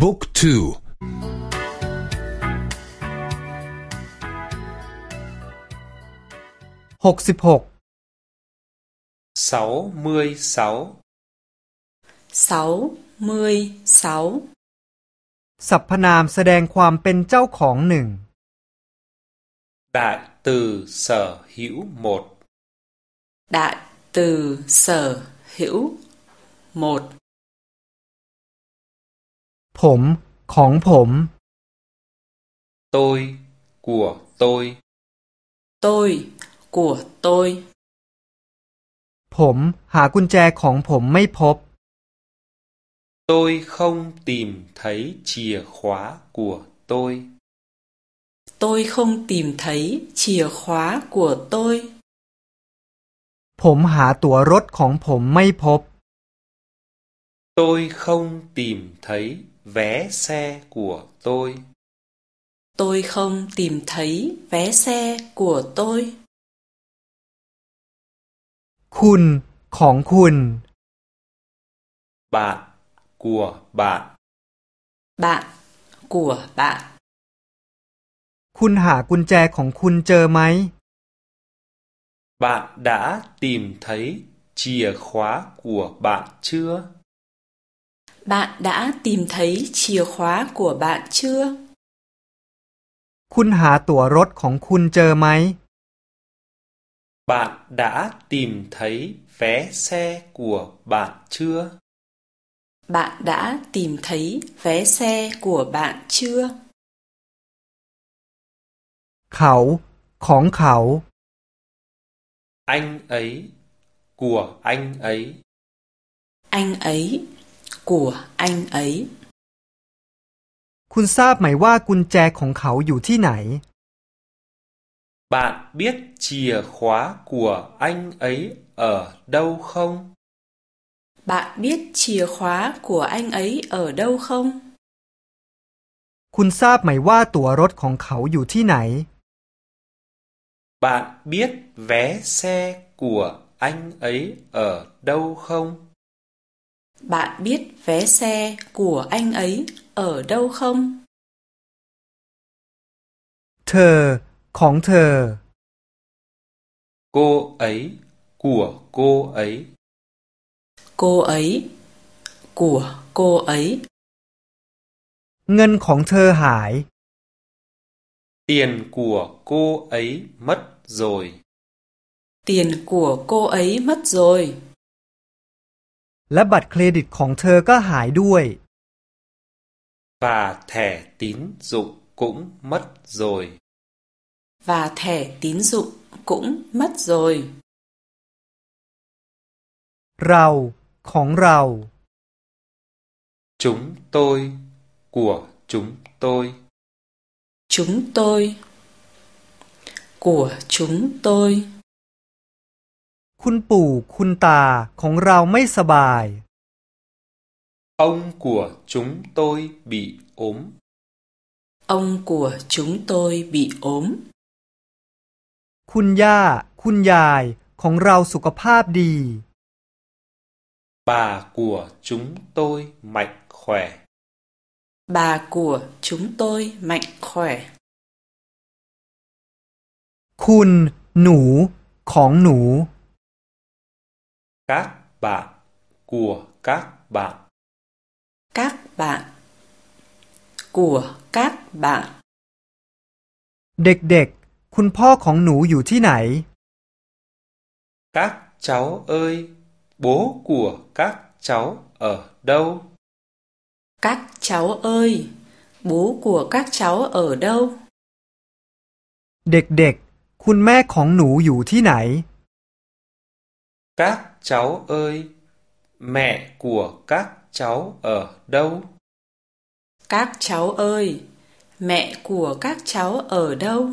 บุ๊กทูหกสิบหก sáu mươi sáu sáu mươi sáu สรรพนามแสดงความเป็นเจ้าของหนึ่ง đại từ sở hữu một đại từ sở hữu một ผมของผม tôi của tôi tôi của tôi ผมหากุญแจของผมไม่พบ tôi không tìm thấy chìa khóa của tôi tôi không tìm thấy chìa khóa của tôi ผมหาตั๋วรถของผมไม่พบ tôi không tìm thấy vé xe của tôi tôi không tìm thấy vé xe của tôi คุณ ของคุณ bạn của bạn bạn của bạn คุณหากุญแจของคุณเจอไหม bạn đã tìm thấy chìa khóa của bạn chưa bạn đã tìm thấy chìa khóa của bạn chưa คุณหาตั๋วรถของคุณเจอไหม bạn đã tìm thấy vé xe của bạn chưa bạn đã tìm thấy vé xe của bạn chưa เขา ของเขา anh ấy của anh ấy anh ấy của anh ấy คุณทราบไหมว่ากุญแจของเขาอยู่ที่ไหน bạn biết chìa khóa của anh ấy ở đâu không bạn biết chìa khóa của anh ấy ở đâu không คุณทราบไหมว่าตั๋วรถของเขาอยู่ที่ไหน bạn biết vé xe của anh ấy ở đâu không bạn biết vé xe của anh ấy ở đâu không เธอ ของเธอ cô ấy của cô ấy cô ấy của cô ấy เงินของเธอหาย tiền của cô ấy mất rồi tiền của cô ấy mất rồi และบัตรเครดิตของเธอก็หายด้วย và thẻ tín dụng cũng mất rồi và thẻ tín dụng cũng mất rồi เรา ของเรา chúng tôi của chúng tôi chúng tôi của chúng tôi คุณปู่คุณตาของเราไม่สบาย ông của chúng tôi bị ốm ông của chúng tôi bị ốm คุณย่า คุณยายของเราสุขภาพดี bà của chúng tôi mạnh khỏe bà của chúng tôi mạnh khỏe คุณ หนู ของหนู các bạn của các bạn các bạn của các bạn เด็กๆ คุณพ่อของหนูอยู่ที่ไหน các cháu ơi bố của các cháu ở đâu các cháu ơi bố của các cháu ở đâu เด็กๆ คุณแม่ของหนูอยู่ที่ไหน Các cháu ơi, mẹ của các cháu ở đâu? Các cháu ơi, mẹ của các cháu ở đâu?